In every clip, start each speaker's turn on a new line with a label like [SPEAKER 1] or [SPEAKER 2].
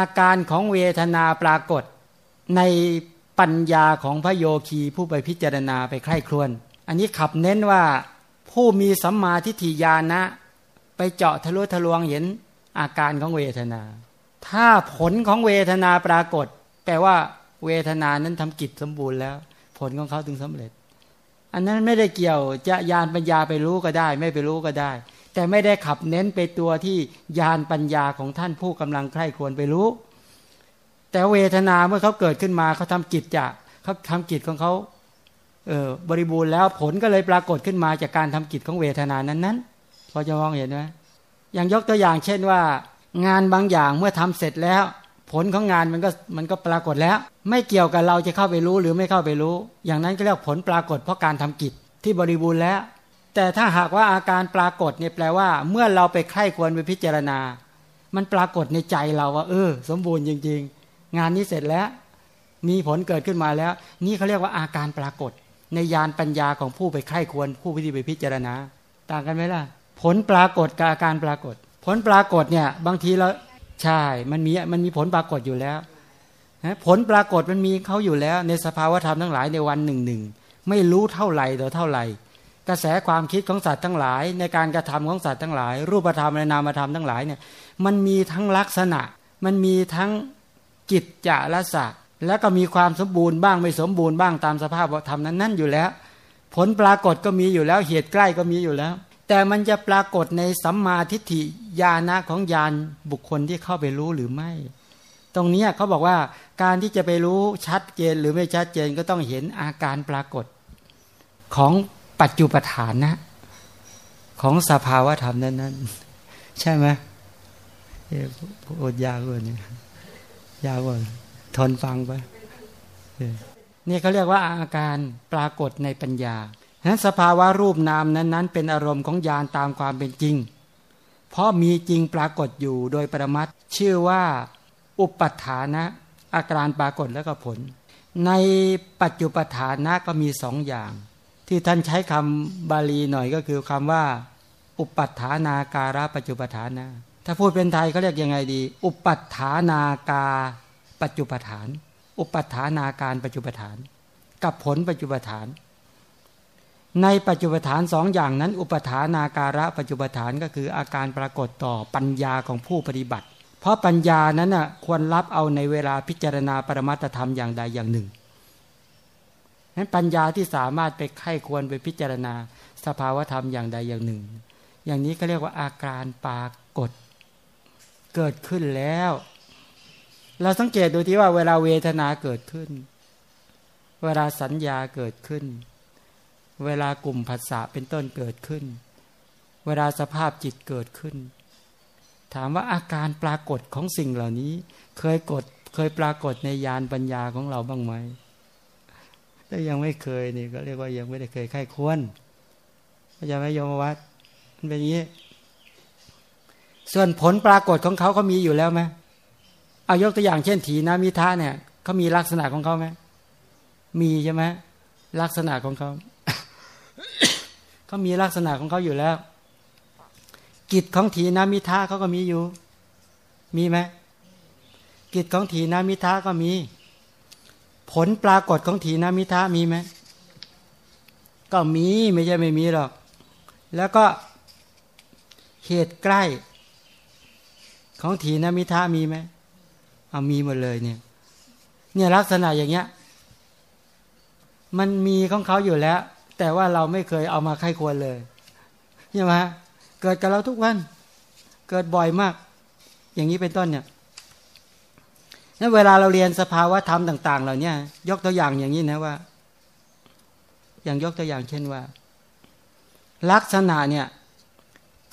[SPEAKER 1] อาการของเวทนาปรากฏในปัญญาของพระโยคีผู้ไปพิจารณาไปใคร่ครวญอันนี้ขับเน้นว่าผู้มีสัมมาทิฏฐิญาณะไปเจาะทะลุทะลวงเห็นอาการของเวทนา ถ้าผลของเวทนาปรากฏ แปลว่าเวทนานั้นทำกิจสมบูรณ์แล้ว ผลของเขาถึงสำเร็จ อันนั้นไม่ได้เกี่ยวจะยานปัญญาไปรู้ก็ได้ ไม่ไปรู้ก็ได้ แต่ไม่ได้ขับเน้นไปตัวที่ยานปัญญาของท่านผู้กำลังใคร่ควรไปรู้ แต่เวทนาเมื่อเขาเกิดขึ้นมาเขาทำกิจจะเขาทำกิจของเขาเออบริบูรณ์แล้วผลก็เลยปรากฏขึ้นมาจากการทำกิจของเวทนานั้นๆพอจะมองเห็นไหมอย่างยกตัวอย่างเช่นว่า งานบางอย่างเมื่อทำเสร็จแล้ว ผลของงานมันก็มันก็ปรากฏแล้ว ไม่เกี่ยวกับเราจะเข้าไปรู้หรือไม่เข้าไปรู้ อย่างนั้นก็เรียกผลปรากฏเพราะการทำกิจที่บริบูรณ์แล้ว แต่ถ้าหากว่าอาการปรากฏเนี่ยแปลว่า เมื่อเราไปไข้ควรไปพิจารณา มันปรากฏในใจเราว่า เออ สมบูรณ์จริง ๆ งานนี้เสร็จแล้ว มีผลเกิดขึ้นมาแล้ว นี่เขาเรียกว่าอาการปรากฏ ในยานปัญญาของผู้ไปไข้ควรผู้ที่ไปพิจารณา ต่างกันไหมล่ะ ผลปรากฏกับอาการปรากฏ ผลปรากฏเนี่ย บางทีเราใช่ มันมีมันมีผลปรากฏอยู่แล้วผลปรากฏมันมีเขาอยู่แล้ว ในสภาวธรรมทั้งหลายในวันหนึ่งหนึ่งไม่รู้เท่าไหร่ต่อเท่าไหร่ กระแสความคิดของสัตว์ทั้งหลาย ในการกระทำของสัตว์ทั้งหลาย รูปธรรมและนามธรรมทั้งหลายเนี่ยมันมีทั้งลักษณะ มันมีทั้งจิตจะละสะแล้วก็มีความสมบูรณ์บ้างไม่สมบูรณ์บ้างตามสภาพธรรมนั้นนั่นอยู่แล้ว ผลปรากฏก็มีอยู่แล้วเหตุใกล้ก็มีอยู่แล้ว แต่มันจะปรากฏในสัมมาทิฏฐิญาณะของญาณบุคคลที่เข้าไปรู้หรือไม่ ตรงนี้เขาบอกว่าการที่จะไปรู้ชัดเจนหรือไม่ชัดเจนก็ต้องเห็นอาการปรากฏของ ปัจจุปฐานนะ ของสภาวะธรรมนั้นนั้นใช่ไหมเออดยากกว่านี้ยากกว่าทนฟังไปนี่เขาเรียกว่าอาการปรากฏในปัญญาฉะนั้นสภาวะรูปนามนั้นๆ เป็นอารมณ์ของญาณตามความเป็นจริง เพราะมีจริงปรากฏอยู่โดยประมัดชื่อว่าอุปัฏฐานะ อาการปรากฏแล้วก็ผล ในปัจจุปฐานะก็มีสองอย่าง ที่ท่านใช้คำบาลีหน่อยก็คือคำว่า อุปัฏฐานาการะปัจจุปฐานะถ้าพูดเป็นไทยเขาเรียกยังไงดี อุปัฏฐานาการปัจจุปฐาน อุปัฏฐานาการปัจจุปฐาน กับผลปัจจุปฐาน ในปัจจุปฐานสองอย่างนั้น อุปทานาการะปัจจุปฐานก็คืออาการปรากฏต่อปัญญาของผู้ปฏิบัติ เพราะปัญญานั้นน่ะควรรับเอาในเวลาพิจารณาปรมัตธรรมอย่างใดอย่างหนึ่ง นั้นปัญญาที่สามารถไปไข้ควรไปพิจารณา สภาวธรรมอย่างใดอย่างหนึ่ง อย่างนี้ก็เรียกว่าอาการปรากฏ เกิดขึ้นแล้ว เราสังเกตดูที่ว่าเวลาเวทนาเกิดขึ้น เวลาสัญญาเกิดขึ้น เวลากลุ่มภาษาเป็นต้นเกิดขึ้น เวลาสภาพจิตเกิดขึ้น ถามว่าอาการปรากฏของสิ่งเหล่านี้ เคยกดเคยปรากฏในยานปัญญาของเราบ้างไหม ถ้ายังไม่เคยนี่ก็เรียกว่ายังไม่ได้เคยไข้ควรเข้าใจไหมโยมวัดมันเป็นอย่างนี้ ส่วนผลปรากฏของเขาเขามีอยู่แล้วไหมเอายกตัวอย่างเช่นถีนามิทะเนี่ยเขามีลักษณะของเขาไหมมีใช่ไหมลักษณะของเขาเขามีลักษณะของเขาอยู่แล้ว กิจของถีนามิทะเขาก็มีอยู่ มีไหมกิจของถีนามิทะก็มี ผลปรากฏของถีนมิทะมีไหมก็มีไม่ใช่ไม่มีหรอก แล้วก็เหตุใกล้ ของถีนมิทะมีไหมเอามีหมดเลยเนี่ย เนี่ยลักษณะอย่างเงี้ย มันมีของเขาอยู่แล้ว แต่ว่าเราไม่เคยเอามาไข้ควรเลยใช่ไหมเกิดกับเราทุกวัน เกิดบ่อยมาก อย่างนี้เป็นต้นเนี่ย นั้นเวลาเราเรียนสภาวะธรรมต่าง ๆ เหล่านี้ยกตัวอย่างอย่างนี้นะว่า อย่างยกตัวอย่างเช่นว่า ลักษณะเนี่ย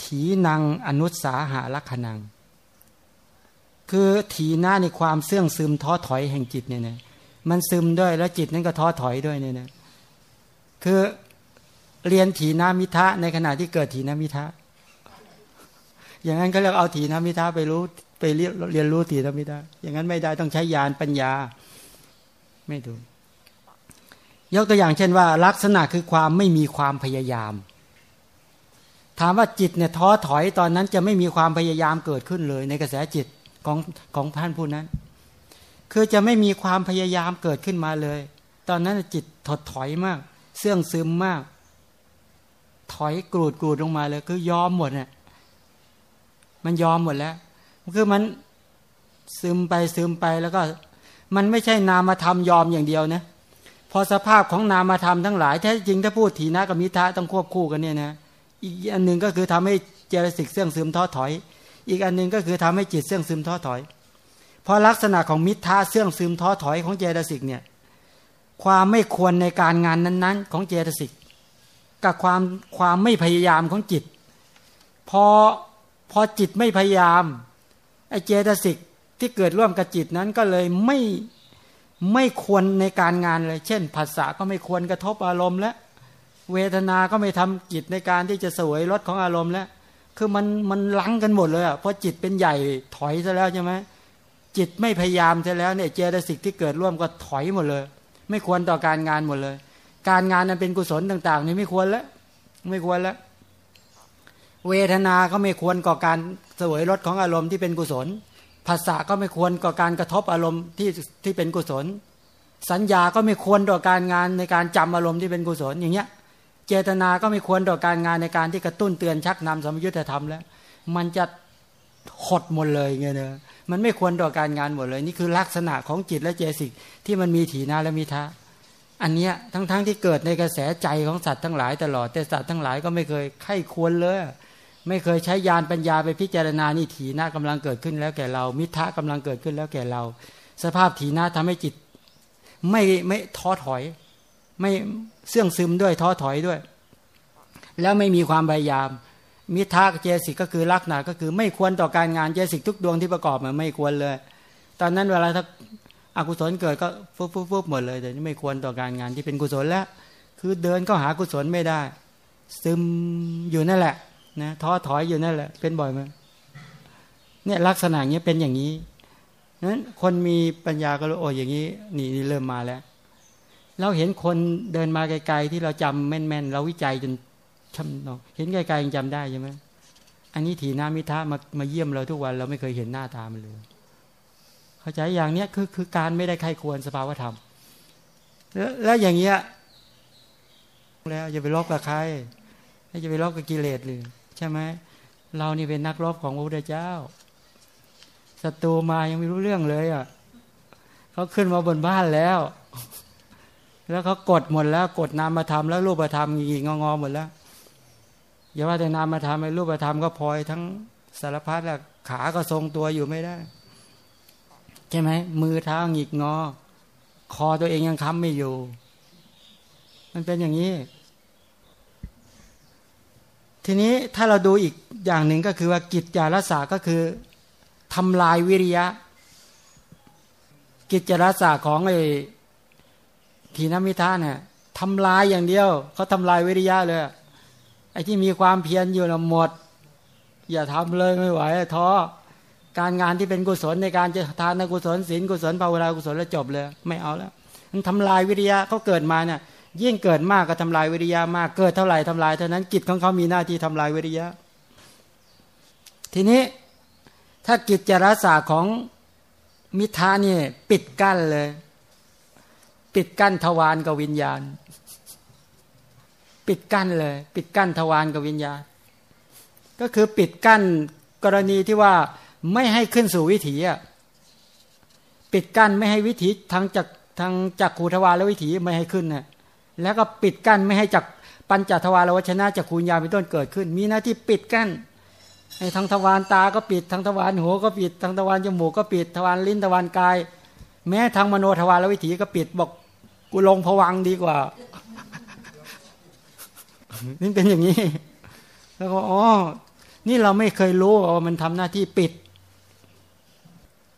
[SPEAKER 1] ถีนังอนุสาหาลักขณัง คือถีหน้าในความเสื่องซึมท้อถอยแห่งจิตเนี่ยนะมันซึมด้วยแล้วจิตนั้นก็ท้อถอยด้วยเนี่ยนะคือเรียนถีนามิทะในขณะที่เกิดถีนามิทะอย่างนั้นก็เรียกเอาถีนามิทะไปรู้ ไปเรียนเรียนรู้ถีนามิทะอย่างนั้นไม่ได้ต้องใช้ยานปัญญา ไม่ถูกยกตัวอย่างเช่นว่า ลักษณะคือความไม่มีความพยายาม ถามว่าจิตเนี่ยท้อถอยตอนนั้นจะไม่มีความพยายามเกิดขึ้นเลย ในกระแสจิตขของของท่านผู้นั้น คือจะไม่มีความพยายามเกิดขึ้นมาเลย ตอนนั้นจิตถดถอยมาก เสื่องซึมมาก ถอยกรูดกรูดลงมาเลย คือยอมหมดเนี่ยมันยอมหมดแล้ว คือมันซึมไปซึมไปแล้วก็ มันไม่ใช่นามธรรมยอมอย่างเดียวนะพอสภาพของนามธรรมทั้งหลายแท้จริงถ้าพูดถีนะกับมิทะต้องควบคู่กันเนี่ยนะอีกอันหนึ่งก็คือทำให้เจตสิกเสื่องซึมท้อถอย อีกอันหนึ่งก็คือทำให้จิตเสื่องซึมท้อถอยเพราะลักษณะของมิทะเสื่องซึมท้อถอยของเจตสิกเนี่ยความไม่ควรในการงานนั้น ๆ ของเจตสิกกับความความไม่พยายามของจิต พอพอจิตไม่พยายาม ไอเจตสิกที่เกิดร่วมกับจิตนั้นก็เลยไม่ไม่ควรในการงานเลย เช่นภาษาก็ไม่ควรกระทบอารมณ์และ เวทนาก็ไม่ทำจิตในการที่จะสวยรสของอารมณ์แล้วคือมันมันลังกันหมดเลยอะเพราะจิตเป็นใหญ่ถอยซะแล้วใช่ไหมจิตไม่พยายามซะแล้วเนี่ยเจตสิกที่เกิดร่วมก็ถอยหมดเลย ไม่ควรต่อการงานหมดเลย การงานนั้นเป็นกุศลต่าง ๆ นี่ไม่ควรแล้ว ไม่ควรแล้ว เวทนาก็ไม่ควรก่อการสวยรสของอารมณ์ที่เป็นกุศล ภาษาก็ไม่ควรก่อการกระทบอารมณ์ที่ที่เป็นกุศล สัญญาก็ไม่ควรต่อการงานในการจำอารมณ์ที่เป็นกุศลอย่างเงี้ย เจตนาก็ไม่ควรต่อการงานในการที่กระตุ้นเตือนชักนำสมยุทธธรรมแล้ว มันจะหดหมดเลยเงี้ยเนอะมันไม่ควรต่อการงานหมดเลย นี่คือลักษณะของจิตและเจสิกที่มันมีถีนาและมีทะอันเนี้ยทั้งๆทที่เกิดในกระแสใจของสัตว์ทั้งหลายตลอดแต่สัตว์ทั้งหลายก็ไม่เคยไข้ควรเลย ไม่เคยใช้ยานปัญญาไปพิจารณานี่ถีนะกำลังเกิดขึ้นแล้วแก่เรา มิทะกำลังเกิดขึ้นแล้วแก่เรา สภาพถีนะทำให้จิต ไม่ไม่ท้อถอย ไม่เสื่องซึมด้วยท้อถอยด้วย แล้วไม่มีความพยายาม มิทะเจสิกก็คือลักษณะก็คือไม่ควรต่อการงานเจสิกทุกดวงที่ประกอบมันไม่ควรเลย ตอนนั้นเวลาถ้าอากุศลเกิดก็ฟุบฟุบฟุบหมดเลยแต่ไม่ควรต่อการงานที่เป็นกุศลแล้ว คือเดินก็หากุศลไม่ได้ ซึมอยู่นั่นแหละ นะท้อถอยอยู่นั่นแหละ เป็นบ่อยไหมเนี่ยลักษณะเนี้ยเป็นอย่างนี้นั้นคนมีปัญญาก็รู้โอ้อย่างนี้นี่นี่เริ่มมาแล้ว เราเห็นคนเดินมาไกลๆที่เราจำแม่นๆเราวิจัยจนชำนาะเห็นไกลๆยังจำได้ใช่ไหมอันนี้ถีนามิทะมามาเยี่ยมเราทุกวันเราไม่เคยเห็นหน้าตามันเลยเข้าใจอย่างเนี้ยคือคือการไม่ได้ใครควรสภาวธรรมแล้วแล้วอย่างเงี้ยแล้วอย่าไปลบกับใครจะไปลบกับกิเลสเลย ใช่ไหมเรานี่เป็นนักรบของพระพุทธเจ้าศัตรูมายังไม่รู้เรื่องเลยอะเขาขึ้นมาบนบ้านแล้ว แล้วเขากดหมดแล้ว กดนามมาทำแล้วรูปธรรมงีงองอหมดแล้วอย่าว่าแต่นามมาทำไอ้รูปธรรมก็พลอยทั้งสารพัดแล้วขาก็ทรงตัวอยู่ไม่ได้ใช่ไหมมือเท้าหงิกงอ คอตัวเองยังค้ำไม่อยู่ มันเป็นอย่างนี้ ทีนี้ถ้าเราดูอีกอย่างหนึ่งก็คือว่ากิจจารสาก็คือทำลายวิริยะ กิจจารสาของไอ้ทีนมิทาเนี่ยทำลายอย่างเดียวเขาทำลายวิริยะเลยไอ้ที่มีความเพียรอยู่ละหมด อย่าทำเลยไม่ไหวท้อการงานที่เป็นกุศลในการจะทานกุศลศีลกุศลภาวนากุศลแล้วจบเลย ไม่เอาแล้วมันทำลายวิริยะเขาเกิดมาเนี่ย ยิ่งเกิดมากก็ทำลายวิริยะมาก เกิดเท่าไหร่ทำลายเท่านั้นกิจของเขามีหน้าที่ทำลายวิริยะ ทีนี้ถ้ากิจจารสาของมิทานี่ปิดกั้นเลย ปิดกั้นทวารกับวิญญาณ ปิดกั้นเลย ปิดกั้นทวารกับวิญญาณ ก็คือปิดกั้นกรณีที่ว่าไม่ให้ขึ้นสู่วิถีอะปิดกั้นไม่ให้วิถีทางจากทางจากขูทวารและวิถีไม่ให้ขึ้นน่ะ แล้วก็ปิดกั้นไม่ให้จักปัญจทวารวัชนะจักคูญญาเป็นต้นเกิดขึ้น มีหน้าที่ปิดกั้นให้ทางทวารตาก็ปิดทางทวารหัวก็ปิดทางทวารจมูกก็ปิดทวารลิ้นทวารกาย แม้ทางมโนทวารวิถีก็ปิดบอกกูลงผวังดีกว่านี่เป็นอย่างนี้ แล้วก็อ๋อนี่เราไม่เคยรู้ว่ามันทำหน้าที่ปิด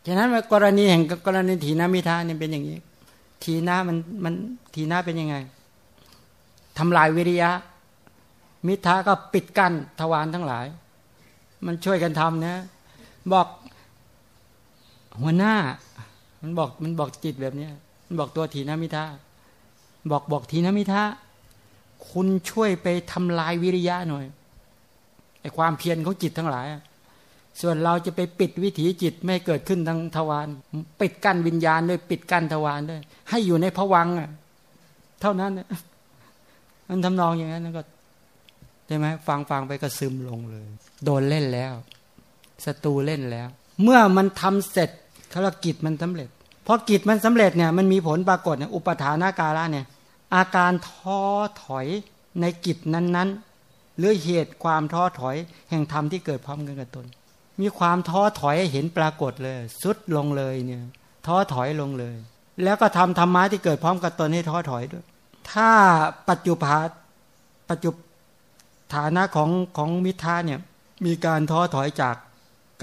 [SPEAKER 1] ฉะนั้นกรณีแห่งกรณีถีนามิทาเนี่ยเป็นอย่างนี้ ทีนามันมันทีนาเป็นยังไง ทำลายวิริยะ มิทาก็ปิดกั้นทวารทั้งหลาย มันช่วยกันทำนะ บอกหัวหน้า มันบอกมันบอกจิตแบบนี้มันบอกตัวทีนมิทาบอกบอกทีนมิทาคุณช่วยไปทำลายวิริยะหน่อยไอความเพียรของจิตทั้งหลาย ส่วนเราจะไปปิดวิถีจิตไม่เกิดขึ้นทางทวารปิดกั้นวิญญาณด้วยปิดกั้นทวารด้วย ให้อยู่ในผวังอะ เท่านั้น มันทำนองอย่างนั้นก็ใช่ไหมฟังฟังไปก็ซึมลงเลย โดนเล่นแล้วศัตรูเล่นแล้ว เมื่อมันทำเสร็จเขาละกิจมันสำเร็จพอกิจมันสำเร็จเนี่ยมันมีผลปรากฏเนี่ยอุปทานาการะเนี่ยอาการท้อถอยในกิจนั้นๆ หรือเหตุความท้อถอย แห่งธรรมที่เกิดพร้อมกันกับตน มีความท้อถอยเห็นปรากฏเลย สุดลงเลยเนี่ยท้อถอยลงเลย แล้วก็ทำธรรมะที่เกิดพร้อมกับตนให้ท้อถอยด้วย ถ้าปัจจุบันปัจจุฐานะของของมิทาเนี่ยมีการท้อถอยจาก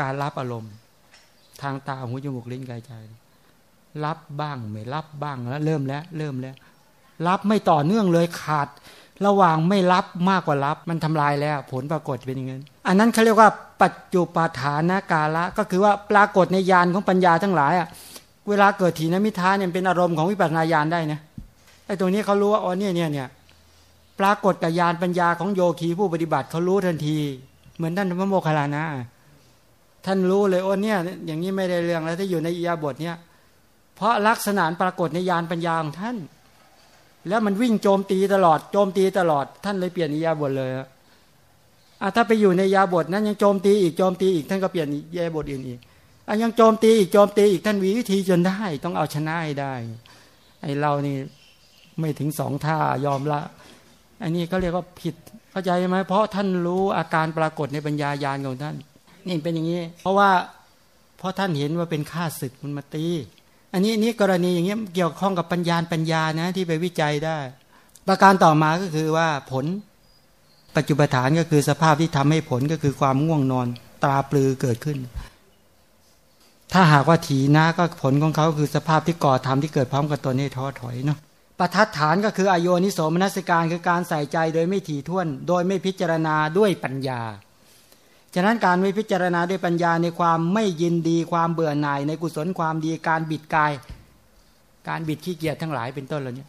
[SPEAKER 1] การรับอารมณ์ ทางตาหูจมูกลิ้นกายใจ รับบ้างไม่รับบ้างแล้วเริ่มแล้ว เริ่มแล้ว รับไม่ต่อเนื่องเลยขาด ระหว่างไม่รับมากกว่ารับมันทำลายแล้ว ผลปรากฏเป็นอย่างนั้นอันนั้นเขาเรียกว่าปัจจุปฐานกาละก็คือว่าปรากฏในญาณของปัญญาทั้งหลายอะเวลาเกิดถีนมิทาเนี่ยเป็นอารมณ์ของวิปัสสนาญาณได้นะ ไอ้ตรงนี้เขารู้ว่าอ๋อเนี่ยเนี่ยเนี่ยปรากฏกับญาณปัญญาของโยคีผู้ปฏิบัติเขารู้ทันที เหมือนท่านพระโมคคัลลานะท่านรู้เลยโอ้เนี่ย อย่างนี้ไม่ได้เรื่องแล้วถ้าอยู่ในอียาบทเนี่ยเพราะลักษณะปรากฏในญาณปัญญาของท่าน แล้วมันวิ่งโจมตีตลอดโจมตีตลอด ท่านเลยเปลี่ยนอียาบทเลยอะถ้าไปอยู่ในยาบทนั้นยังโจมตีอีกโจมตีอีกท่านก็เปลี่ยนยาบทอื่นอีกอันยังโจมตีอีกโจมตีอีกท่านวิธีจนได้ ต้องเอาชนะให้ได้ ไอเรานี่ ไม่ถึงสองท่ายอมละ อันนี้ก็เรียกว่าผิดเข้าใจไหมเพราะท่านรู้อาการปรากฏในปัญญายาณของท่าน นี่เป็นอย่างนี้ เพราะว่าเพราะท่านเห็นว่าเป็นข้าศึกมันมาตี อันนี้นี่กรณีอย่างเงี้ยเกี่ยวข้องกับปัญญาปัญญานะที่ไปวิจัยได้ ประการต่อมาก็คือว่าผลปัจจุบันฐานก็คือสภาพที่ทำให้ผลก็คือความง่วงนอนตาปลือเกิดขึ้น ถ้าหากว่าถีนะก็ผลของเขาคือสภาพที่ก่อทำที่เกิดพร้อมกับตนให้ท้อถอยเนาะ ประทัดฐานก็คืออโยนิโสมนัสการคือการใส่ใจโดยไม่ถี่ถ้วน โดยไม่พิจารณาด้วยปัญญา ฉะนั้นการไม่พิจารณาด้วยปัญญาในความไม่ยินดีความเบื่อหน่ายในกุศลความดีการบิดกาย การบิดขี้เกียจทั้งหลายเป็นต้นเหล่านี้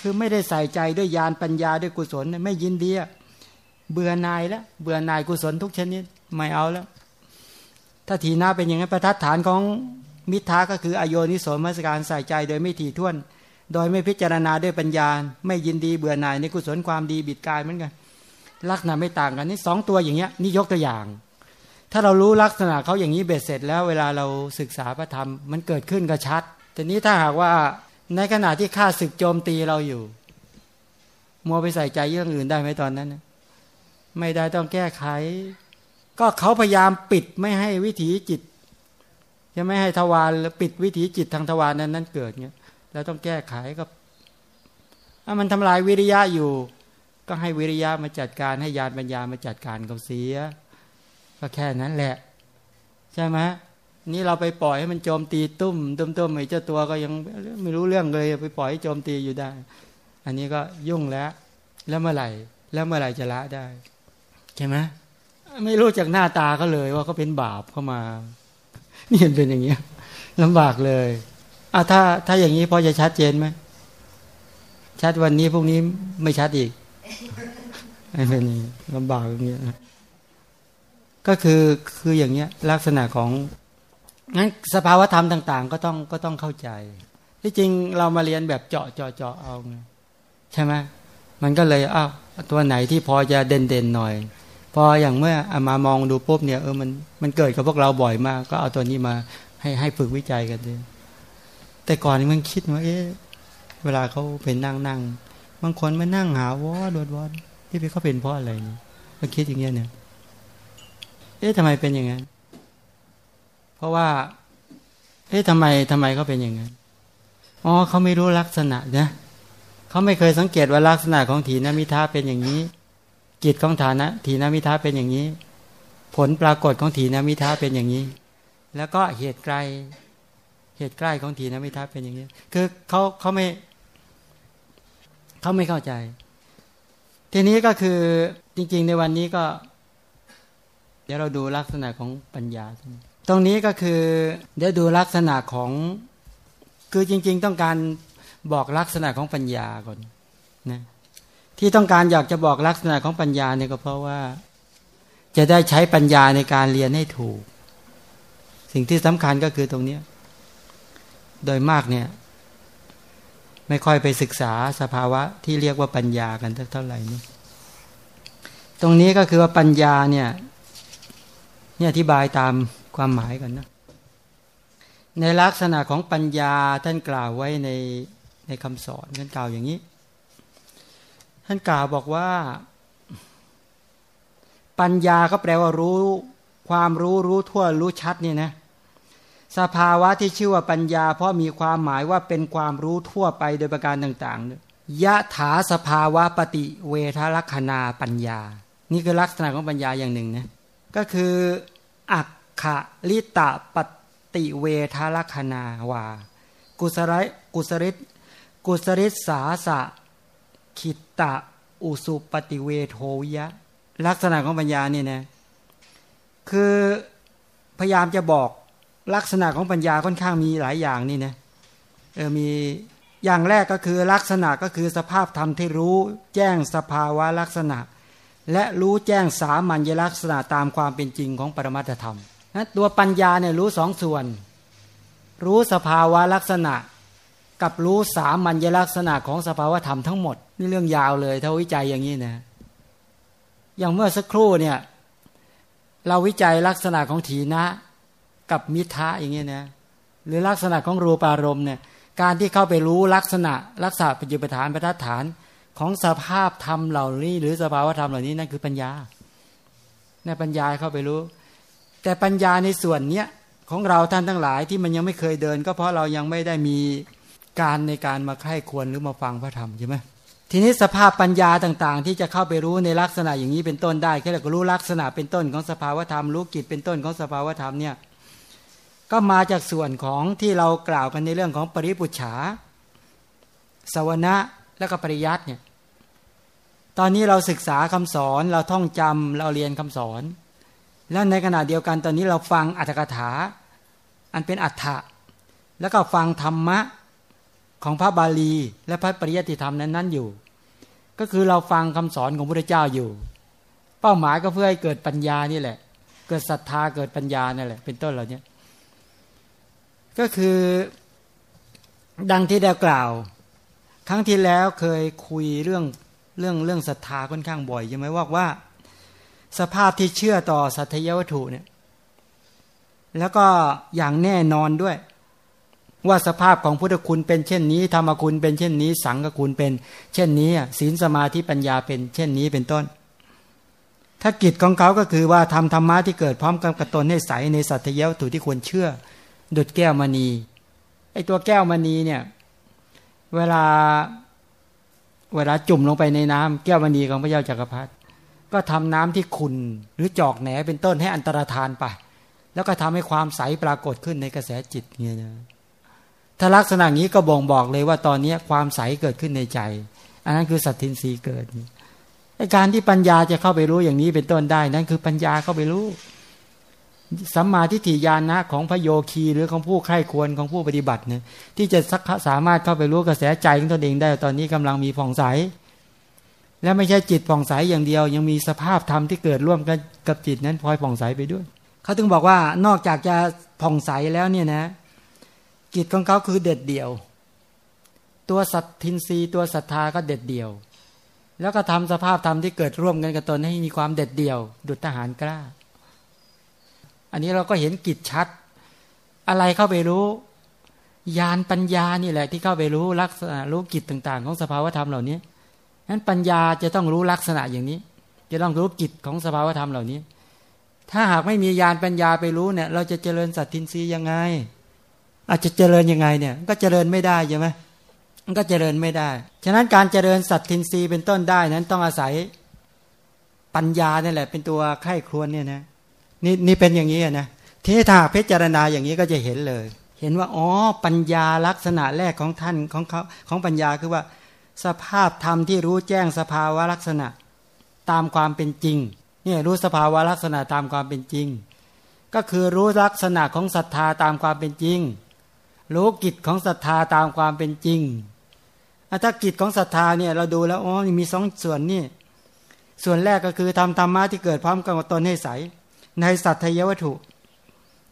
[SPEAKER 1] คือไม่ได้ใส่ใจด้วยญาณปัญญาด้วยกุศลไม่ยินดีเบื่อหน่ายแล้วเบื่อหน่ายกุศลทุกชนิดไม่เอาแล้ว ถ้าทีหน้าเป็นอย่างนั้นประทัดฐานของมิทาก็คืออโยนิโสมนัสการใส่ใจโดยไม่ถี่ถ้วน โดยไม่พิจารณาด้วยปัญญา ไม่ยินดีเบื่อหน่ายในกุศลความดีบิดกายเหมือนกัน ลักษณะไม่ต่างกันนี่สองตัวอย่างเงี้ยนี่ยกตัวอย่าง ถ้าเรารู้ลักษณะเขาอย่างนี้เบ็ดเสร็จแล้วเวลาเราศึกษาพระธรรมมันเกิดขึ้นก็ชัด แต่นี้ถ้าหากว่าในขณะที่ข้าศึกโจมตีเราอยู่ มัวไปใส่ใจเรื่องอื่นได้ไหมตอนนั้น ไม่ได้ต้องแก้ไข ก็เขาพยายามปิดไม่ให้วิถีจิตจะไม่ให้ทวารปิดวิถีจิตทางทวารนั้นนั้นเกิดเงี้ย แล้วต้องแก้ไขก็ถ้ามันทำลายวิริยะอยู่ ก็ให้วิริยะมาจัดการให้ญาณปัญญามาจัดการกับเสีย ก็แค่นั้นแหละ ใช่ไหมนี่เราไปปล่อยให้มันโจมตีตุ้มตุ้มตุ้มไอ้เจ้าตัวก็ยังไม่รู้เรื่องเลยไปปล่อยให้โจมตีอยู่ได้ อันนี้ก็ยุ่งแล้ว แล้วเมื่อไหร่ แล้วเมื่อไหร่จะละได้ใช่ไหมไม่รู้จากหน้าตาเขาเลยว่าเขาเป็นบาปเข้ามา นี่เป็นอย่างเงี้ยลำบากเลย อะถ้าถ้าอย่างนี้พอจะชัดเจนไหมชัดวันนี้พรุ่งนี้ไม่ชัดอีกไอ้เป็นลำบากอย่างเงี้ยก็คือคืออย่างเงี้ย ลักษณะของงั้นสภาวธรรมต่าง ๆ ก็ต้องก็ต้องเข้าใจ ที่จริงเรามาเรียนแบบเจาะเจาะเจาะเอาใช่ไหมมันก็เลยอ้าวตัวไหนที่พอจะเด่นเด่นหน่อย พออย่างเมื่ออามามองดูปุ๊บเนี่ยเออมันมันเกิดกับพวกเราบ่อยมาก ก็เอาตัวนี้มาให้ให้ฝึกวิจัยกันด้วย แต่ก่อนมันคิดว่าเอ๊ะเวลาเขาเป็นนั่งนั่งบางคนมานั่งหาวอดวดวอดที่ไปเขาเป็นเพราะอะไรเนี่ยก็คิดอย่างเงี้ยเนี่ย เอ๊ะทำไมเป็นอย่างนั้น เพราะว่า เอ๊ะทำไมทำไมเขาเป็นอย่างนั้นอ๋อเขาไม่รู้ลักษณะนะเขาไม่เคยสังเกตว่าลักษณะของถีนมิทาเป็นอย่างนี้กิจของฐานะถีนมิทาเป็นอย่างนี้ ผลปรากฏของถีนมิทาเป็นอย่างนี้ แล้วก็เหตุไกล เหตุใกล้ของทีนมิทัศเป็นอย่างนี้คือเขาเขาไม่เขาไม่เข้าใจ ทีนี้ก็คือจริง ๆ ในวันนี้ก็ เดี๋ยวเราดูลักษณะของปัญญา ตรงนี้ก็คือ เดี๋ยวดูลักษณะของ คือจริง ๆ ต้องการบอกลักษณะของปัญญาก่อนนะที่ต้องการอยากจะบอกลักษณะของปัญญาเนี่ยก็เพราะว่า จะได้ใช้ปัญญาในการเรียนให้ถูก สิ่งที่สำคัญก็คือตรงนี้ โดยมากเนี่ย ไม่ค่อยไปศึกษาสภาวะที่เรียกว่าปัญญากันเท่าไหร่นี่ตรงนี้ก็คือว่าปัญญาเนี่ยเนี่ยอธิบายตามความหมายกันนะ ในลักษณะของปัญญาท่านกล่าวไว้ในในคำสอนท่านกล่าวอย่างนี้ ท่านกล่าวบอกว่า ปัญญาก็แปลว่ารู้ ความรู้รู้ทั่วรู้ชัดเนี่ยนะ สภาวะที่ชื่อว่าปัญญา เพราะมีความหมายว่าเป็นความรู้ทั่วไปโดยประการต่างๆยะถาสภาวะปฏิเวทลักษณาปัญญา นี่คือลักษณะของปัญญาอย่างหนึ่งนะก็คืออักขลิตะปฏิเวทลักษณาวา กุสริกุสริตกุสริสาสะขิตตะอุสุปฏิเวโทยะ ลักษณะของปัญญาเนี่ยนะคือพยายามจะบอก ลักษณะของปัญญาค่อนข้างมีหลายอย่างนี่นะเออมีอย่างแรกก็คือลักษณะก็คือสภาพธรรมที่รู้แจ้งสภาวะลักษณะ และรู้แจ้งสามัญลักษณะตามความเป็นจริงของปรมัตธรรมนะตัวปัญญาเนี่ยรู้สองส่วน รู้สภาวะลักษณะ กับรู้สามัญลักษณะของสภาวะธรรมทั้งหมดนี่เรื่องยาวเลยถ้าวิจัยอย่างนี้นะอย่างเมื่อสักครู่เนี่ยเราวิจัยลักษณะของถีนะ กับมิทะอย่างเงี้ยนะหรือลักษณะของรูปารมณ์เนี่ยการที่เข้าไปรู้ลักษณะลักษณะปัจจุบันประทัดฐานของสภาพธรรมเหล่านี้ หรือสภาวธรรมเหล่านี้นั่นคือปัญญาในปัญญาเข้าไปรู้ แต่ปัญญาในส่วนเนี้ยของเราท่านทั้งหลายที่มันยังไม่เคยเดิน ก็เพราะเรายังไม่ได้มีการในการมาใคร่ควรหรือมาฟังพระธรรมใช่ไหมทีนี้สภาพปัญญาต่างๆ ที่จะเข้าไปรู้ในลักษณะอย่างนี้เป็นต้นได้แค่เราก็รู้ลักษณะเป็นต้นของสภาวธรรมรู้กิจเป็นต้นของสภาวธรรมเนี่ย ก็มาจากส่วนของที่เรากล่าวกันในเรื่องของปริปุจฉาสวนะและก็ปริยัติเนี่ย ตอนนี้เราศึกษาคำสอนเราท่องจำเราเรียนคำสอน แล้วในขณะเดียวกันตอนนี้เราฟังอัตถกถา อันเป็นอัฏฐะแล้วก็ฟังธรรมะของพระบาลี และพระปริยัติธรรมนั้นนั้นอยู่ ก็คือเราฟังคำสอนของพระเจ้าอยู่ เป้าหมายก็เพื่อให้เกิดปัญญานี่แหละ เกิดศรัทธาเกิดปัญญานี่แหละ เป็นต้นเหล่านี้ ก็คือดังที่ได้กล่าว ครั้งที่แล้วเคยคุยเรื่องเรื่องเรื่องศรัทธาค่อนข้างบ่อยใช่ไหมว่าว่า สภาพที่เชื่อต่อสัตยวัตถุเนี่ยแล้วก็อย่างแน่นอนด้วย ว่าสภาพของพุทธคุณเป็นเช่นนี้ธรรมคุณเป็นเช่นนี้ สังฆคุณเป็น เช่นนี้ศีลสมาธิปัญญาเป็น เช่นนี้เป็นต้น ถ้ากิจของเขาก็คือว่าทำธรรมะที่เกิดพร้อมกับกระตนให้ใสในสัตยวัตถุที่ควรเชื่อ ดุดแก้วมณีไอตัวแก้วมณีเนี่ย เวลาเวลาจุ่มลงไปในน้ำแก้วมณีของพระเจ้าจักรพรรดิก็ทำน้ำที่ขุนหรือจอกแหนเป็นต้นให้อันตรธานไป แล้วก็ทำให้ความใสปรากฏขึ้นในกระแสจิตเนี่ยนะถ้าลักษณะนี้ก็บ่งบอกเลยว่าตอนนี้ความใสเกิดขึ้นในใจ อันนั้นคือสัตทินรีเกิดไอการที่ปัญญาจะเข้าไปรู้อย่างนี้เป็นต้นได้ นั่นคือปัญญาเข้าไปรู้ สัมมาทิฏฐิญาณะของพระโยคีหรือของผู้ใคร่ควรของผู้ปฏิบัติเนี่ยที่จะสามารถเข้าไปรู้กระแสใจของตนเองได้ตอนนี้กำลังมีผ่องใส และไม่ใช่จิตผ่องใสอย่างเดียว ยังมีสภาพธรรมที่เกิดร่วมกันกับจิตนั้นพลอยผ่องใสไปด้วยเขาถึงบอกว่านอกจากจะผ่องใสแล้วเนี่ยนะจิตของเขาคือเด็ดเดี่ยว ตัวสัตทินรีตัวศรัทธาก็เด็ดเดี่ยว แล้วก็ทำสภาพธรรมที่เกิดร่วมกันกับตนให้มีความเด็ดเดี่ยว ดุจทหารกล้า อันนี้เราก็เห็นกิจชัด อะไรเข้าไปรู้ญาณปัญญานี่แหละ ที่เข้าไปรู้ลักษณะรู้กิจต่าง ๆ ของสภาวธรรมเหล่านี้นั้นปัญญาจะต้องรู้ลักษณะอย่างนี้ จะต้องรู้กิจของสภาวธรรมเหล่านี้ ถ้าหากไม่มีญาณปัญญาไปรู้เนี่ย เราจะเจริญสัตทินรียังไง อาจจะเจริญยังไงเนี่ย ก็เจริญไม่ได้ใช่ไหมมันก็เจริญไม่ได้ ฉะนั้นการเจริญสัตทินรีเป็นต้นได้นั้นต้องอาศัยปัญญาเนี่ยแหละ เป็นตัวไข้ครวนเนี่ยนะ นี่นี่เป็นอย่างนี้นะทีนี้ถ้าพิจารณาอย่างนี้ก็จะเห็นเลย เห็นว่าอ๋อปัญญาลักษณะแรกของท่านของเขาของปัญญาคือว่า สภาพธรรมที่รู้แจ้งสภาวะลักษณะตามความเป็นจริงเนี่ยรู้สภาวะลักษณะตามความเป็นจริง ก็คือรู้ลักษณะของศรัทธาตามความเป็นจริง รู้กิจของศรัทธาตามความเป็นจริงถ้ากิจของศรัทธาเนี่ยเราดูแล้วอ๋อมีสองส่วนนี่ส่วนแรกก็คือทำธรรมะที่เกิดพร้อมกับตนให้ใส ในสัตยวัตถุ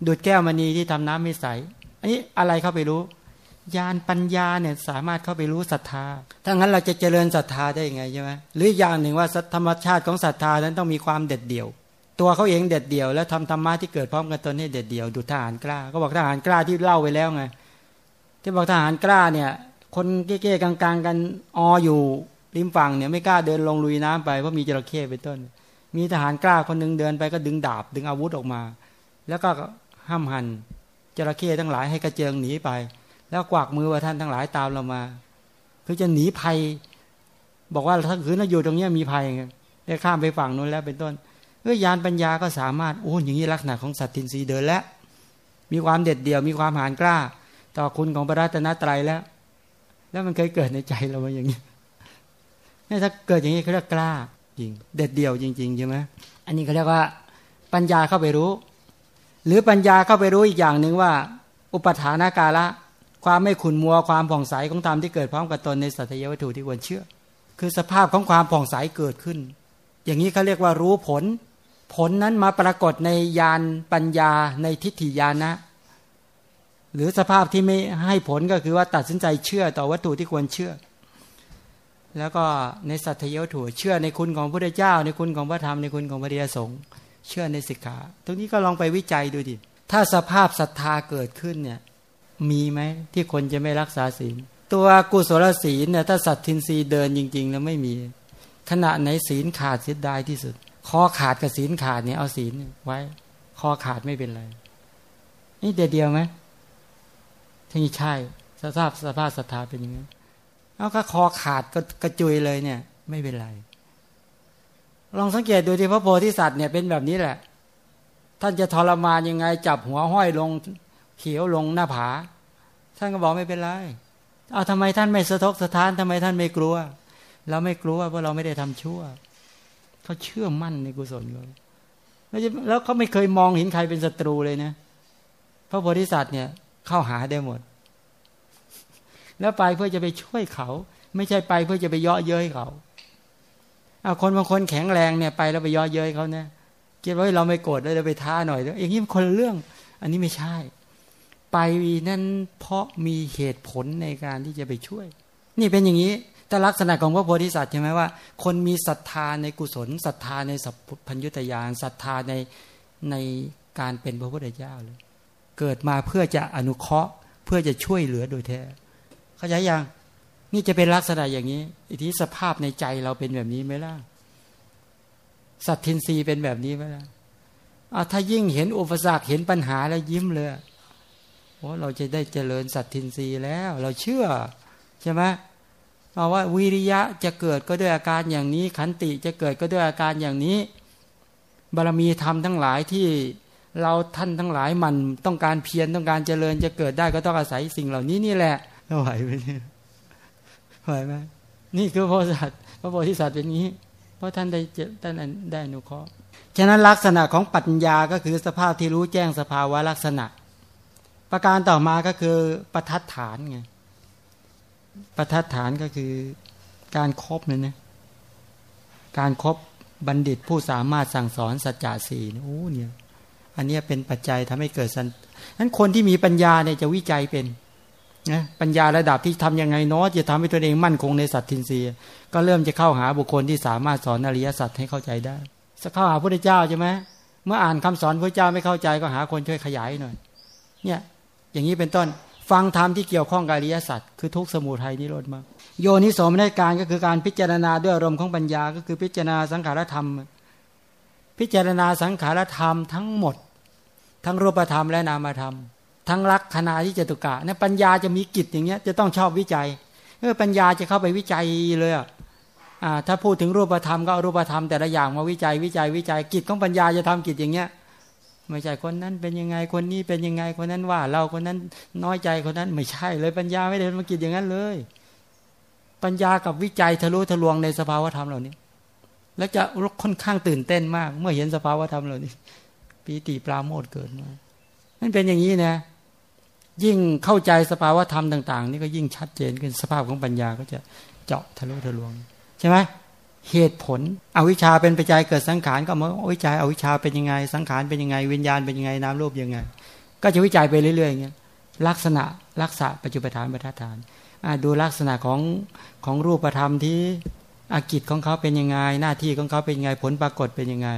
[SPEAKER 1] ดูดแก้วมณีที่ทำน้ำไม่ใส อันนี้อะไรเข้าไปรู้ญาณปัญญาเนี่ยสามารถเข้าไปรู้ศรัทธา ถ้างั้นเราจะเจริญศรัทธาได้ยังไงใช่ไหมหรืออย่างหนึ่งว่าธรรมชาติของศรัทธานั้นต้องมีความเด็ดเดี่ยว ตัวเขาเองเด็ดเดี่ยว แล้วทำธรรมะที่เกิดพร้อมกันตนให้เด็ดเดี่ยวดูทหารกล้า ก็บอกทหารกล้าที่เล่าไว้แล้วไงที่บอกทหารกล้าเนี่ย คนเก้ๆกลางๆ กันออยู่ริมฝั่งเนี่ยไม่กล้าเดินลงลุยน้ำไปเพราะมีจระเข้เป็นต้น มีทหารกล้าคนหนึ่งเดินไปก็ดึงดาบ ดึงอาวุธออกมา แล้วก็ห้ามหันจระเข้ทั้งหลายให้กระเจิงหนีไป แล้วกวักมือว่าท่านทั้งหลายตามเรามา คือจะหนีภัย บอกว่าถ้าคืนเราอยู่ตรงนี้มีภัยได้ข้ามไปฝั่งนู้นแล้วเป็นต้นเออยานปัญญาก็สามารถโอ้อย่างนี้ลักษณะของสัตทินรีเดินแล้วมีความเด็ดเดี่ยวมีความหานกล้า ต่อคุณของพระรัตนตรัยแล้ว แล้วมันเคยเกิดในใจเรามาอย่างนี้นี่ถ้าเกิดอย่างนี้เขาเรียกกล้า จริง เด็ดเดี่ยวจริงๆใช่ไหมอันนี้เขาเรียกว่า ปัญญาเข้าไปรู้ หรือปัญญาเข้าไปรู้อีกอย่างหนึ่งว่า อุปทานากาละ ความไม่ขุนมัวความผ่องใสของธรรมที่เกิดพร้อมกับตนในสัตยวัตถุที่ควรเชื่อ คือสภาพของความผ่องใสเกิดขึ้น อย่างนี้เขาเรียกว่ารู้ผล ผลนั้นมาปรากฏในญาณปัญญาในทิฏฐิญานะหรือสภาพที่ไม่ให้ผลก็คือว่าตัดสินใจเชื่อต่อวัตถุที่ควรเชื่อ แล้วก็ในสัตยวัตถุเชื่อในคุณของพระเจ้า ในคุณของพระธรรมในคุณของพระเดียสงฆ์เชื่อในสิกขาตรงนี้ก็ลองไปวิจัยดูดิถ้าสภาพศรัทธาเกิดขึ้นเนี่ยมีไหมที่คนจะไม่รักษาศีล ตัวกุศลศีลเนี่ยถ้าสัตทินรีเดินจริง ๆ แล้วไม่มี ขณะไหนศีลขาดเสียดายที่สุดคอขาดกับศีลขาดเนี่ยเอาศีลไว้คอขาดไม่เป็นไรนี่เดียวเดียวไหมที่ใช่สภาพสภาพศรัทธาเป็นอย่างนี้ เอาก็คอขาดก็กระจุยเลยเนี่ย ไม่เป็นไร ลองสังเกตดูที่พระโพธิสัตว์เนี่ยเป็นแบบนี้แหละ ท่านจะทรมานยังไง จับหัวห้อยลงเขียวลงหน้าผา ท่านก็บอกไม่เป็นไรเอาทำไมท่านไม่สะทกสะท้านทำไมท่านไม่กลัว เราไม่กลัวเพราะเราไม่ได้ทำชั่วเขาเชื่อมั่นในกุศลเขาแล้วเขาไม่เคยมองเห็นใครเป็นศัตรูเลยนะพระโพธิสัตว์เนี่ยเข้าหาได้หมด แล้วไปเพื่อจะไปช่วยเขา ไม่ใช่ไปเพื่อจะไปเยาะเย้ยเขาเอาคนบางคนแข็งแรงเนี่ยไปแล้วไปเยาะเย้ยเขาเนี่ยคิดว่าเราไม่โกรธแล้วเราไปท้าหน่อยอย่างนี้คนเรื่อง อันนี้ไม่ใช่ ไปนั่นเพราะมีเหตุผลในการที่จะไปช่วย นี่เป็นอย่างนี้แต่ลักษณะของพระโพธิสัตว์ใช่ไหมว่า คนมีศรัทธาในกุศลศรัทธาในสัพพัญญุตยานศรัทธาในในการเป็นพระพุทธเจ้าเลย เกิดมาเพื่อจะอนุเคราะห์เพื่อจะช่วยเหลือโดยแท้ เข้าใจยังนี่จะเป็นลักษณะอย่างนี้ อิทธิสภาพในใจเราเป็นแบบนี้ไหมล่ะ สัตทินรีเป็นแบบนี้ไหมล่ะถ้ายิ่งเห็นอุปสรรคเห็นปัญหาแล้วยิ้มเลยโอ้เราจะได้เจริญสัตทินรีแล้ว เราเชื่อใช่ไหมเอาว่าวิริยะจะเกิดก็ด้วยอาการอย่างนี้ ขันติจะเกิดก็ด้วยอาการอย่างนี้ บารมีธรรมทั้งหลายที่เราท่านทั้งหลายมันต้องการเพียรต้องการเจริญจะเกิดได้ก็ต้องอาศัยสิ่งเหล่านี้นี่แหละ ไหวไหมเนี่ยไหวไหมนี่คือพระสัตว์พระโพธิสัตว์เป็นนี้ เพราะท่านได้ท่านได้อนุเคราะห์ฉะนั้นลักษณะของปัญญาก็คือสภาพที่รู้แจ้งสภาวะลักษณะ ประการต่อมาก็คือประทัดฐานไงประทัดฐานก็คือการครบเนี่ยนะการครบบัณฑิตผู้สามารถสั่งสอนสัจจะสี่โอ้เนี่ย อันนี้เป็นปัจจัยทำให้เกิดสันนั้นคนที่มีปัญญาเนี่ยจะวิจัยเป็น นะปัญญาระดับที่ทํำยังไงเนาะจะทำให้ตัวเองมั่นคงในสัตทินรีก็เริ่มจะเข้าหาบุคคลที่สามารถสอนอริยสัจให้เข้าใจได้จะเข้าหาพระเจ้าใช่ไหมเมื่ออ่านคำสอนพระเจ้าไม่เข้าใจก็หาคนช่วยขยายหน่อย เนี่ย อย่างนี้เป็นต้นฟังธรรมที่เกี่ยวข้องกับอริยสัจคือทุกสมุทัยนิโรธมากโยนิโสมนการก็คือการพิจารณาด้วยอารมณ์ของปัญญา ก็คือพิจารณาสังขารธรรม พิจารณาสังขารธรรมทั้งหมด ทั้งรูปธรรมและนามธรรม ทั้งลักษณะที่จตุกะเนี่ยปัญญาจะมีกิจอย่างเงี้ยจะต้องชอบวิจัยเออปัญญาจะเข้าไปวิจัยเลยอะถ้าพูดถึงรูปธรรมก็รูปธรรมแต่ละอย่างมาวิจัยวิจัยวิจัยกิจของปัญญาจะทำกิจอย่างเงี้ยไม่ใช่คนนั้นเป็นยังไงคนนี้เป็นยังไงคนนั้นว่า เราคนนั้นน้อยใจคนนั้นไม่ใช่เลยปัญญาไม่ได้มากิจอย่างนั้นเลย ปัญญากับวิจัยทะลุทะลวงในสภาวธรรมเหล่านี้ แล้วจะค่อนข้างตื่นเต้นมาก เมื่อเห็นสภาวธรรมเหล่านี้ปีติปราโมทเกิดมานั่นเป็นอย่างนี้นะ ยิ่งเข้าใจสภาวะธรรมต่าง ๆ นี่ก็ยิ่งชัดเจนขึ้นสภาพของปัญญาก็จะเจาะทะลุทะลวง ใช่ไหมเหตุผล อวิชชาเป็นปัจจัยเกิดสังขารก็มาวิจัยอวิชชาเป็นยังไง สังขารเป็นยังไง วิญญาณเป็นยังไงนามรูปยังไง ก็จะวิจัยไปเรื่อยๆอย่างเงี้ยลักษณะลักษณะปัจจุบันบรรทัดฐานดูลักษณะของของรูปธรรมที่อากิจของเขาเป็นยังไง หน้าที่ของเขาเป็นยังไงผลปรากฏเป็นยังไง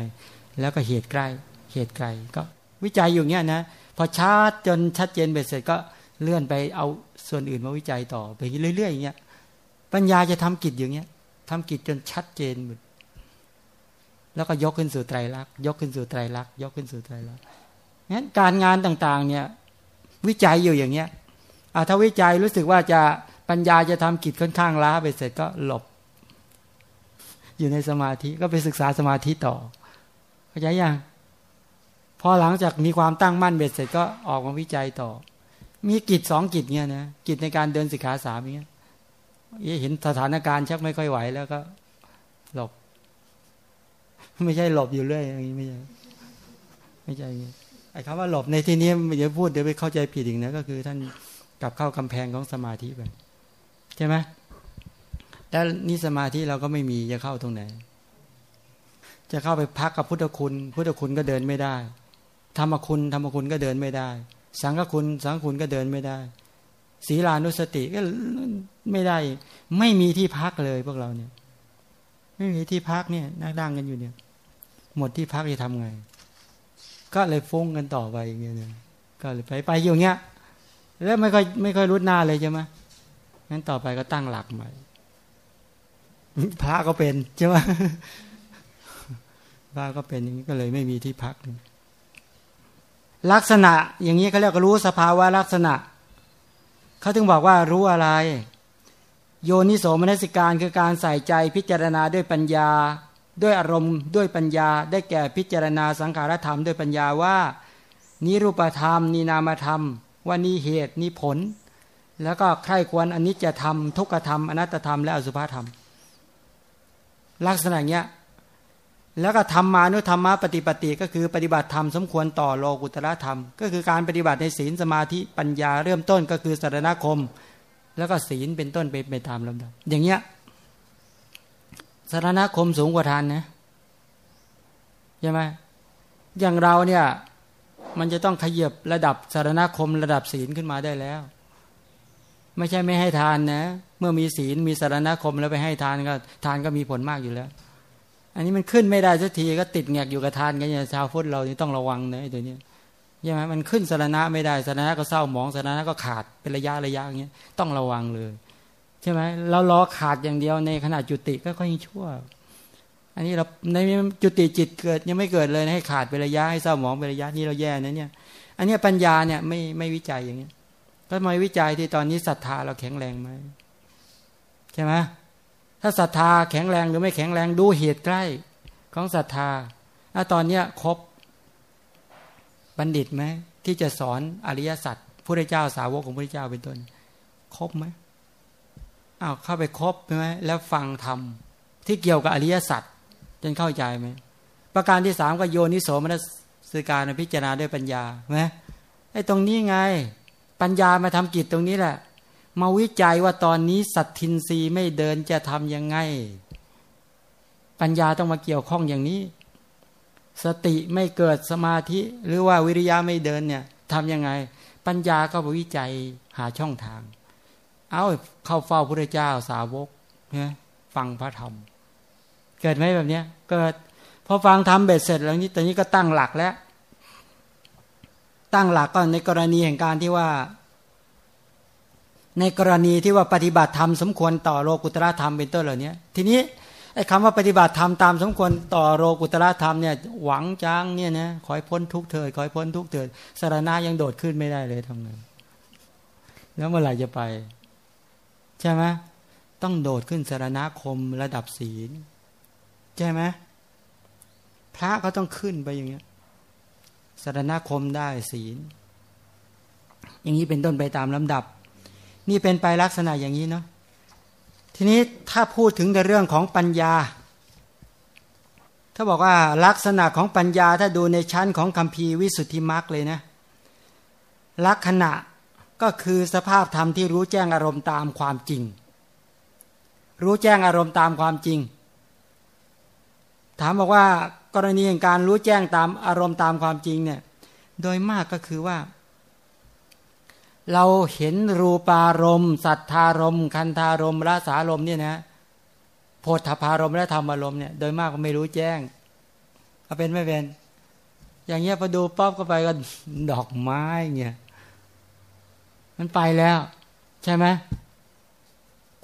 [SPEAKER 1] แล้วก็เหตุใกล้เหตุไกลก็วิจัยอยู่เงี้ยนะ พอชัดจนชัดเจนเบ็ดเสร็จก็เลื่อนไปเอาส่วนอื่นมาวิจัยต่อไปเรื่อยๆอย่างเงี้ยปัญญาจะทำกิจอย่างเงี้ยทำกิจจนชัดเจนหมดแล้วก็ยกขึ้นสู่ไตรลักษณ์ยกขึ้นสู่ไตรลักษณ์ยกขึ้นสู่ไตรลักษณ์งั้นการงานต่างๆ เนี่ย วิจัยอยู่อย่างเงี้ยอาถ้าวิจัยรู้สึกว่าจะปัญญาจะทำกิจค่อนข้างล้าไปเสร็จก็หลบ อยู่ในสมาธิก็ไปศึกษาสมาธิต่อเข้าใจยัง พอหลังจากมีความตั้งมั่นเบ็ดเสร็จก็ออกมาวิจัยต่อ มีกิจสองกิจเนี่ยนะกิจในการเดินสิกขาสามเงี้ยเห็นสถานการณ์ชักไม่ค่อยไหวแล้วก็ หลบ ไม่ใช่หลบอยู่เรื่อยอย่างนี้ไม่ใช่ไม่ใช่ไอ้คำว่าหลบในที่นี้เดี๋ยวพูดเดี๋ยวไปเข้าใจผิดอีกนะก็คือ ท่านกลับเข้ากำแพงของสมาธิไปใช่ไหมแล้วนี่สมาธิเราก็ไม่มีจะเข้าตรงไหน จะเข้าไปพักกับพุทธคุณ พุทธคุณก็เดินไม่ได้ ธรรมคุณธรรมคุณก็เดินไม่ได้ สังฆคุณ สังฆคุณก็เดินไม่ได้ศีลานุสติก็ไม่ได้ ไม่มีที่พักเลยพวกเราเนี่ย ไม่มีที่พักเนี่ยนั่งดังกันอยู่เนี่ย หมดที่พักจะทำไง ก็เลยฟุ้งกันต่อไปอย่างเงี้ยก็เลยไปไปอยู่เงี้ย แล้วไม่ค่อยไม่ค่อยรุดหน้าเลยใช่ไหมงั้นต่อไปก็ตั้งหลักใหม่พระก็เป็นใช่ไหมพระก็เป็นอย่างนี้ก็เลยไม่มีที่พักลั ลักษณะอย่างนี้เขาเรียกรู้สภาวะลักษณะเขาถึงบอกว่ารู้อะไร โยนิโสมนสิการคือการใส่ใจพิจารณาด้วยปัญญา ด้วยอารมณ์ด้วยปัญญา ได้แก่พิจารณาสังขารธรรมด้วยปัญญาว่านิรูปธรรมนินามธรรม ว่านี่เหตุนี่ผล แล้วก็ใครควรอันนี้จะทำทุกขธรรมอนัตธรรมและอสุภธรรม ลักษณะเนี้ย แล้วก็ธรรมานุธรรมะปฏิปติก็คือปฏิบัติธรรมสมควรต่อโลกุตระธรรม ก็คือการปฏิบัติในศีลสมาธิปัญญาเริ่มต้นก็คือสารณคม แล้วก็ศีลเป็นต้นไปไปตามลำดับอย่างเงี้ยสารณคมสูงกว่าทานนะใช่ไหมอย่างเราเนี่ยมันจะต้องขยับระดับสารณคมระดับศีลขึ้นมาได้แล้ว ไม่ใช่ไม่ให้ทานนะ เมื่อมีศีลมีสารณคมแล้วไปให้ทานก็ ทานก็มีผลมากอยู่แล้ว อันนี้มันขึ้นไม่ได้สักทีก็ติดแงกอยู่กับทานกันอย่างชาวพุทธเรานี่ต้องระวังนะไอ้ตัวนี้ใช่ไหมมันขึ้นสารณะไม่ได้สารณะก็เศร้าหมองสารณะก็ขาดเป็นระยะระยะอย่างเงี้ยต้องระวังเลย ใช่ไหมเรารอขาดอย่างเดียวในขณะจุติก็ค่อยชั่ว อันนี้เราในจุติจิตเกิดยังไม่เกิดเลยให้ขาดเป็นระยะให้เศร้าหมองเป็นระยะนี่เราแย่นะเนี่ย อันนี้ปัญญาเนี่ยไม่ไม่วิจัยอย่างเงี้ยก็มาวิจัยที่ตอนนี้ศรัทธาเราแข็งแรงไหมใช่ไหม ถ้าศรัทธาแข็งแรงหรือไม่แข็งแรงดูเหตุใกล้ของศรัทธาถ้าตอนเนี้ยครบบัณฑิตไหมที่จะสอนอริยสัจพระเจ้าสาวกของพระเจ้าเป็นต้น ครบไหมอ้าวเข้าไปครบไหมแล้วฟังธรรมที่เกี่ยวกับอริยสัจจนเข้าใจไหมประการที่สามก็โยนิโสมนัสการพิจารณาด้วยปัญญาไหมไอ้ตรงนี้ไง ปัญญามาทำกิจตรงนี้แหละ มาวิจัยว่าตอนนี้สัตทินรีไม่เดินจะทำยังไง ปัญญาต้องมาเกี่ยวข้องอย่างนี้ สติไม่เกิดสมาธิ หรือว่าวิริยะไม่เดินเนี่ยทำยังไง ปัญญาก็วิจัยหาช่องทาง เอาเข้าเฝ้าพระเจ้าสาวกฟังพระธรรม เกิดไหมแบบเนี้ยเกิดพอฟังธรรมเบ็ดเสร็จแล้วนี้ตอนนี้ก็ตั้งหลักแล้ว ตั้งหลักก็ในกรณีแห่งการที่ว่า ในกรณีที่ว่าปฏิบัติธรรมสมควรต่อโลกุตระธรรมเป็นต้นเหล่านี้ทีนี้ไอ้คำว่าปฏิบัติธรรมตามสมควรต่อโลกุตระธรรมเนี่ยหวังจ้างเนี่ยนะขอให้พ้นทุกเถิดขอให้พ้นทุกเถิดสารณะยังโดดขึ้นไม่ได้เลยทำไงแล้วเมื่อไหร่จะไป ใช่ไหมต้องโดดขึ้นสารณคมระดับศีล ใช่ไหมพระก็ต้องขึ้นไปอย่างเงี้ยสารณคมได้ศีล อย่างนี้เป็นต้นไปตามลำดับ นี่เป็นไปลักษณะอย่างนี้เนาะทีนี้ถ้าพูดถึงในเรื่องของปัญญา ถ้าบอกว่าลักษณะของปัญญาถ้าดูในชั้นของคำพีวิสุทธิมรรคเลยนะลักษณะก็คือสภาพธรรมที่รู้แจ้งอารมณ์ตามความจริง รู้แจ้งอารมณ์ตามความจริง ถามบอกว่ากรณีแห่งการรู้แจ้งตามอารมณ์ตามความจริงเนี่ยโดยมากก็คือว่า เราเห็นรูปารมณ์สัทธารมณ์ คันธารมณ์รสารมณ์เนี่ยนะโพธพารมณ์และธรรมารมณ์เนี่ยโดยมากก็ไม่รู้แจ้งเอาเป็นไม่เป็น อย่างเงี้ยพอดูป๊อบก็ไปก็ดอกไม้เงี้ยมันไปแล้ว ใช่ไหม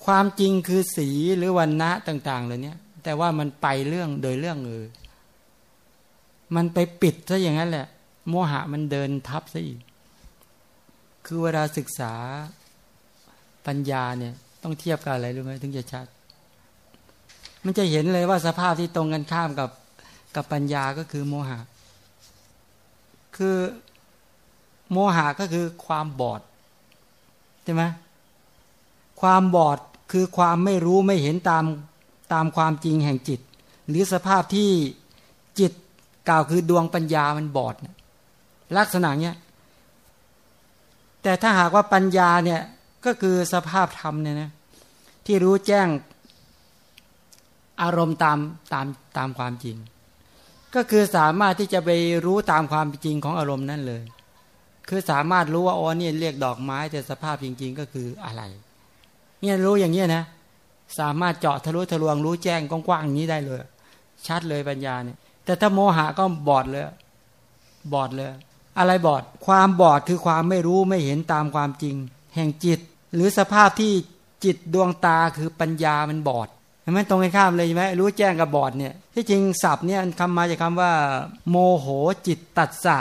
[SPEAKER 1] ความจริงคือสีหรือวันณะต่างๆเลยเนี่ยแต่ว่ามันไปเรื่องโดยเรื่องเออมันไปปิดซะอย่างนั้นแหละ โมหะมันเดินทับซะอีก คือเวลาศึกษาปัญญาเนี่ย ต้องเทียบกับอะไรรู้ไหมถึงจะชัด มันจะเห็นเลยว่าสภาพที่ตรงกันข้ามกับกับปัญญาก็คือโมหะ คือโมหะก็คือความบอดใช่ไหมความบอดคือความไม่รู้ไม่เห็นตามตามความจริงแห่งจิต หรือสภาพที่จิตกล่าวคือดวงปัญญามันบอด ลักษณะเนี้ย แต่ถ้าหากว่าปัญญาเนี่ยก็คือสภาพธรรมเนี่ยนะที่รู้แจ้งอารมณ์ตามตามตามความจริง ก็คือสามารถที่จะไปรู้ตามความจริงของอารมณ์นั่นเลย คือสามารถรู้ว่าอ๋อเนี่ยเรียกดอกไม้แต่สภาพจริง ๆ ก็คืออะไร เนี่ยรู้อย่างเงี้ยนะสามารถเจาะทะลุทะลวงรู้แจ้งกว้างๆอย่างนี้ได้เลย ชัดเลยปัญญาเนี่ย แต่ถ้าโมหะก็บอดเลย บอดเลย อะไรบอด ความบอดคือความไม่รู้ไม่เห็นตามความจริง แห่งจิต หรือสภาพที่จิตดวงตาคือปัญญามันบอดเห็นไหมตรงกันข้ามเลยใช่ไหมรู้แจ้งกับบอดเนี่ยที่จริงศัพท์เนี่ยคำมาจากคาว่า โมโหจิตตัดสะ